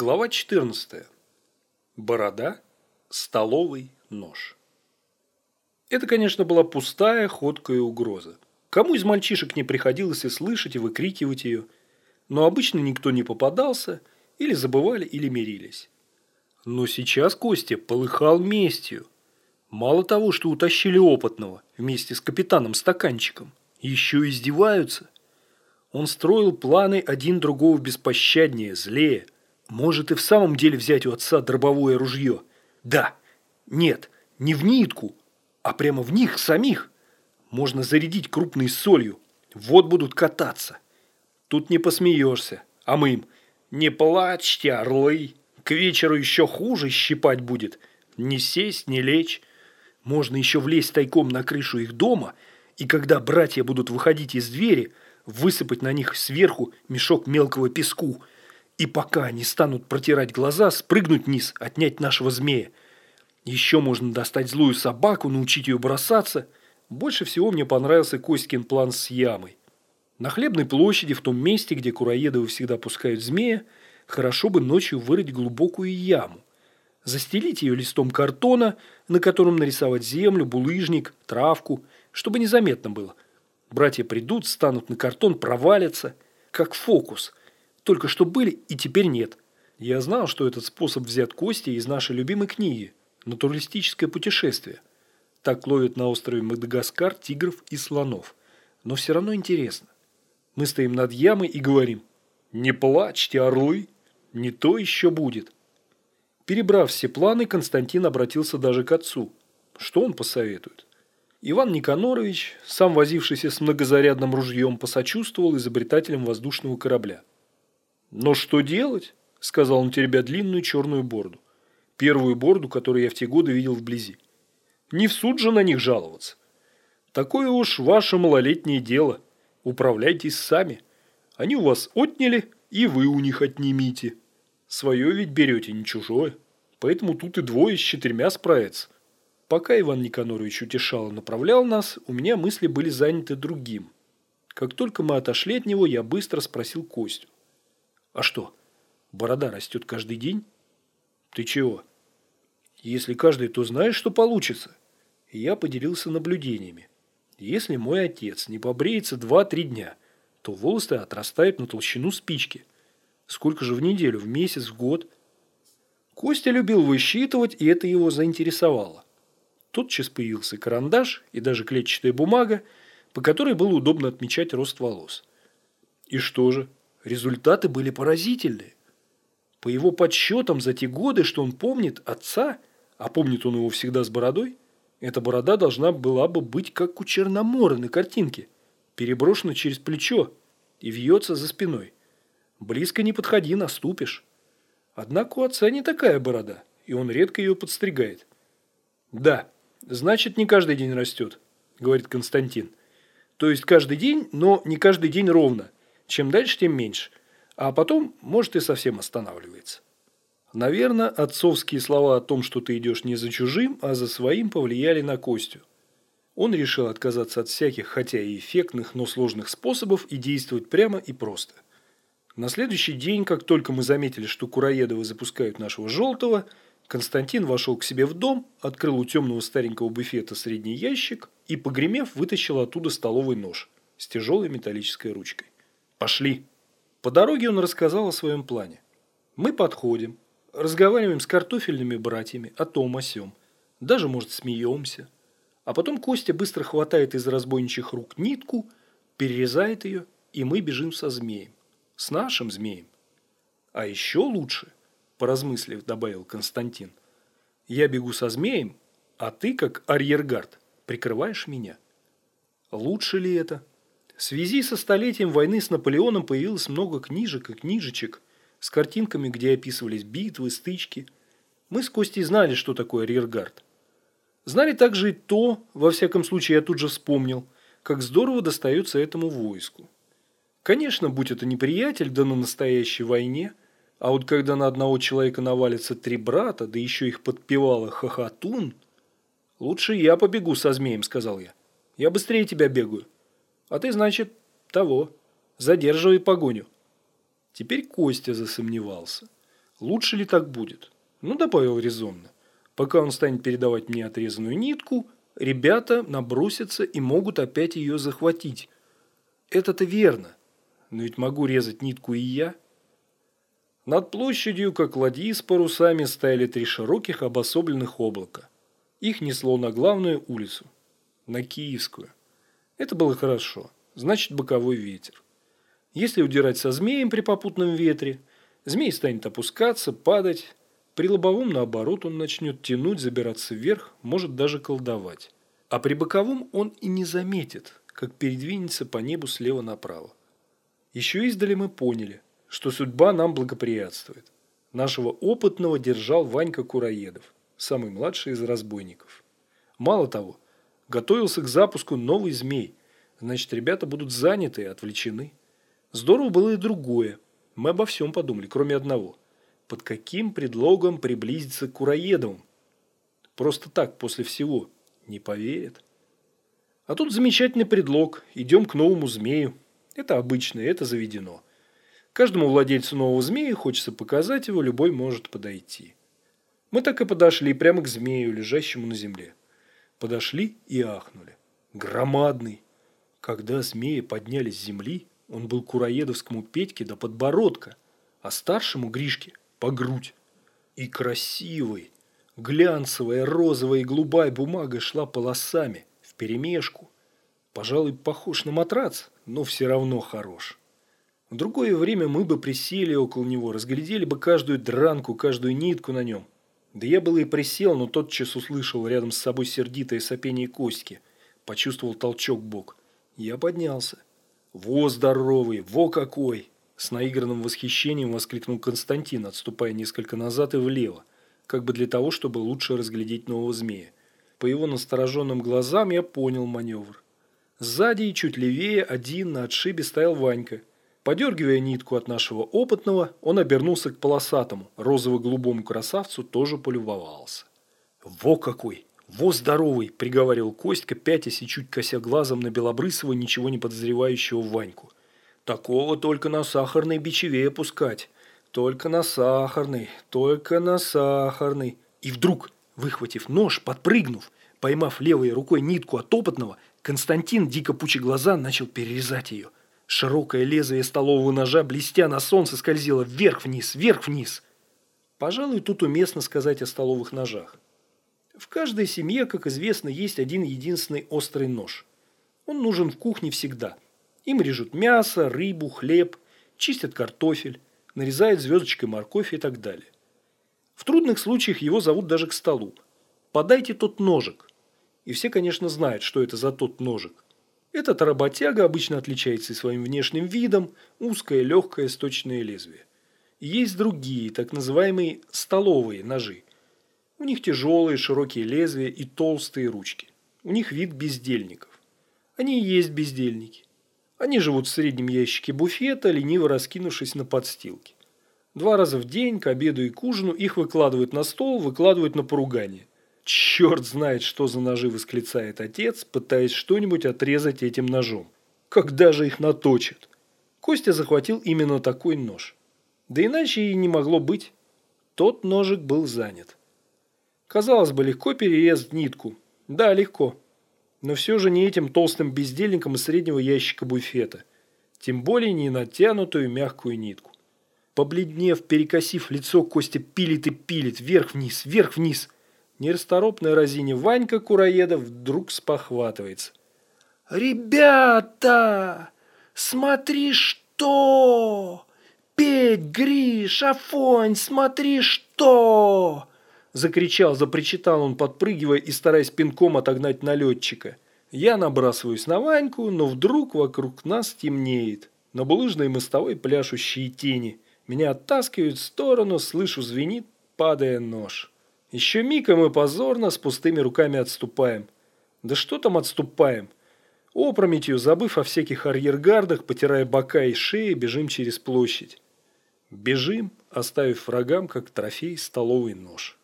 Глава 14. Борода, столовый нож. Это, конечно, была пустая, ходкая угроза. Кому из мальчишек не приходилось и слышать, и выкрикивать ее, но обычно никто не попадался, или забывали, или мирились. Но сейчас Костя полыхал местью. Мало того, что утащили опытного вместе с капитаном Стаканчиком, еще издеваются. Он строил планы один другого беспощаднее, злее – может и в самом деле взять у отца дробовое ружье. Да, нет, не в нитку, а прямо в них самих. Можно зарядить крупной солью. Вот будут кататься. Тут не посмеешься. А мы им «Не плачьте, орлы! К вечеру еще хуже щипать будет. Не сесть, не лечь. Можно еще влезть тайком на крышу их дома, и когда братья будут выходить из двери, высыпать на них сверху мешок мелкого песку – и пока они станут протирать глаза, спрыгнуть вниз, отнять нашего змея. Еще можно достать злую собаку, научить ее бросаться. Больше всего мне понравился Костькин план с ямой. На хлебной площади, в том месте, где Кураедовы всегда пускают змея, хорошо бы ночью вырыть глубокую яму. Застелить ее листом картона, на котором нарисовать землю, булыжник, травку, чтобы незаметно было. Братья придут, станут на картон, провалятся. Как фокус – только что были и теперь нет. Я знал, что этот способ взят кости из нашей любимой книги «Натуралистическое путешествие». Так ловят на острове Мадагаскар тигров и слонов. Но все равно интересно. Мы стоим над ямой и говорим «Не плачьте, орлы, не то еще будет». Перебрав все планы, Константин обратился даже к отцу. Что он посоветует? Иван Никанорович, сам возившийся с многозарядным ружьем, посочувствовал изобретателям воздушного корабля. «Но что делать?» – сказал он, теребя длинную черную борду. Первую борду, которую я в те годы видел вблизи. «Не в суд же на них жаловаться. Такое уж ваше малолетнее дело. Управляйтесь сами. Они у вас отняли, и вы у них отнимите. Свое ведь берете, не чужое. Поэтому тут и двое с четырьмя справятся». Пока Иван Никанорович утешал и направлял нас, у меня мысли были заняты другим. Как только мы отошли от него, я быстро спросил Костю. А что, борода растет каждый день? Ты чего? Если каждый, то знаешь, что получится. Я поделился наблюдениями. Если мой отец не побреется два-три дня, то волосы отрастают на толщину спички. Сколько же в неделю, в месяц, в год? Костя любил высчитывать, и это его заинтересовало. Тотчас появился карандаш и даже клетчатая бумага, по которой было удобно отмечать рост волос. И что же? Результаты были поразительные. По его подсчетам за те годы, что он помнит отца, а помнит он его всегда с бородой, эта борода должна была бы быть как у Черномора на картинке, переброшена через плечо и вьется за спиной. Близко не подходи, наступишь. Однако у отца не такая борода, и он редко ее подстригает. «Да, значит, не каждый день растет», – говорит Константин. «То есть каждый день, но не каждый день ровно. Чем дальше, тем меньше. А потом, может, и совсем останавливается. Наверное, отцовские слова о том, что ты идешь не за чужим, а за своим, повлияли на Костю. Он решил отказаться от всяких, хотя и эффектных, но сложных способов и действовать прямо и просто. На следующий день, как только мы заметили, что Кураедовы запускают нашего желтого, Константин вошел к себе в дом, открыл у темного старенького буфета средний ящик и, погремев, вытащил оттуда столовый нож с тяжелой металлической ручкой. Пошли. По дороге он рассказал о своем плане. Мы подходим, разговариваем с картофельными братьями о том, о сём. Даже, может, смеемся. А потом Костя быстро хватает из разбойничьих рук нитку, перерезает ее, и мы бежим со змеем. С нашим змеем. А еще лучше, поразмыслив, добавил Константин, я бегу со змеем, а ты, как арьергард, прикрываешь меня. Лучше ли это? В связи со столетием войны с Наполеоном появилось много книжек и книжечек с картинками, где описывались битвы, стычки. Мы с Костей знали, что такое рергард. Знали также и то, во всяком случае я тут же вспомнил, как здорово достается этому войску. Конечно, будь это неприятель, да на настоящей войне, а вот когда на одного человека навалится три брата, да еще их подпевала хохотун, «Лучше я побегу со змеем», — сказал я. «Я быстрее тебя бегаю». А ты, значит, того. Задерживай погоню. Теперь Костя засомневался. Лучше ли так будет? Ну, добавил резонно. Пока он станет передавать мне отрезанную нитку, ребята набросятся и могут опять ее захватить. Это-то верно. Но ведь могу резать нитку и я. Над площадью, как ладьи с парусами, стояли три широких обособленных облака. Их несло на главную улицу, на Киевскую. Это было хорошо, значит боковой ветер. Если удирать со змеем при попутном ветре, змей станет опускаться, падать. При лобовом, наоборот, он начнет тянуть, забираться вверх, может даже колдовать. А при боковом он и не заметит, как передвинется по небу слева направо. Еще издали мы поняли, что судьба нам благоприятствует. Нашего опытного держал Ванька Кураедов, самый младший из разбойников. Мало того, готовился к запуску новый змей, значит, ребята будут заняты и отвлечены. Здорово было и другое. Мы обо всем подумали, кроме одного. Под каким предлогом приблизиться к Кураедовым? Просто так, после всего. Не поверят. А тут замечательный предлог. Идем к новому змею. Это обычно, это заведено. Каждому владельцу нового змея хочется показать его, любой может подойти. Мы так и подошли прямо к змею, лежащему на земле. Подошли и ахнули. Громадный. Когда змеи поднялись с земли, он был кураедовскому Петьке до подбородка, а старшему Гришке по грудь. И красивый, глянцевая, розовая и голубая бумага шла полосами, вперемешку. Пожалуй, похож на матрац, но все равно хорош. В другое время мы бы присели около него, разглядели бы каждую дранку, каждую нитку на нем. Да я было и присел, но тотчас услышал рядом с собой сердитое сопение Костьки. Почувствовал толчок бок. Я поднялся. «Во здоровый! Во какой!» С наигранным восхищением воскликнул Константин, отступая несколько назад и влево, как бы для того, чтобы лучше разглядеть нового змея. По его настороженным глазам я понял маневр. Сзади и чуть левее один на отшибе стоял Ванька. Подергивая нитку от нашего опытного, он обернулся к полосатому, розово-голубому красавцу, тоже полюбовался. «Во какой! «Во здоровый!» – приговаривал Костька, пятясь и чуть кося глазом на белобрысого, ничего не подозревающего Ваньку. «Такого только на сахарной бичеве пускать. Только на сахарной, только на сахарной». И вдруг, выхватив нож, подпрыгнув, поймав левой рукой нитку от опытного, Константин, дико пучи глаза, начал перерезать ее. Широкое лезвие столового ножа, блестя на солнце, скользило вверх-вниз, вверх-вниз. Пожалуй, тут уместно сказать о столовых ножах. В каждой семье, как известно, есть один единственный острый нож. Он нужен в кухне всегда. Им режут мясо, рыбу, хлеб, чистят картофель, нарезают звездочкой морковь и так далее. В трудных случаях его зовут даже к столу. Подайте тот ножик. И все, конечно, знают, что это за тот ножик. Этот работяга обычно отличается своим внешним видом, узкое, легкое, сточное лезвие. Есть другие, так называемые столовые ножи, у них тяжелые широкие лезвия и толстые ручки. У них вид бездельников. Они и есть бездельники. Они живут в среднем ящике буфета, лениво раскинувшись на подстилке. Два раза в день, к обеду и к ужину, их выкладывают на стол, выкладывают на поругание. Черт знает, что за ножи восклицает отец, пытаясь что-нибудь отрезать этим ножом. Когда же их наточат? Костя захватил именно такой нож. Да иначе и не могло быть. Тот ножик был занят. Казалось бы, легко перерезать нитку. Да, легко. Но все же не этим толстым бездельником из среднего ящика буфета. Тем более не натянутую мягкую нитку. Побледнев, перекосив лицо, Костя пилит и пилит, вверх-вниз, вверх-вниз. Нерасторопная разине Ванька Кураедов вдруг спохватывается. «Ребята, смотри что! Петь, Гриш, Афонь, смотри что!» Закричал, запричитал он, подпрыгивая и стараясь пинком отогнать налетчика. Я набрасываюсь на Ваньку, но вдруг вокруг нас темнеет. На булыжной мостовой пляшущие тени. Меня оттаскивают в сторону, слышу, звенит, падая нож. Еще миг, и мы позорно с пустыми руками отступаем. Да что там отступаем? Опрометью, забыв о всяких арьергардах, потирая бока и шеи, бежим через площадь. Бежим, оставив врагам, как трофей, столовый нож.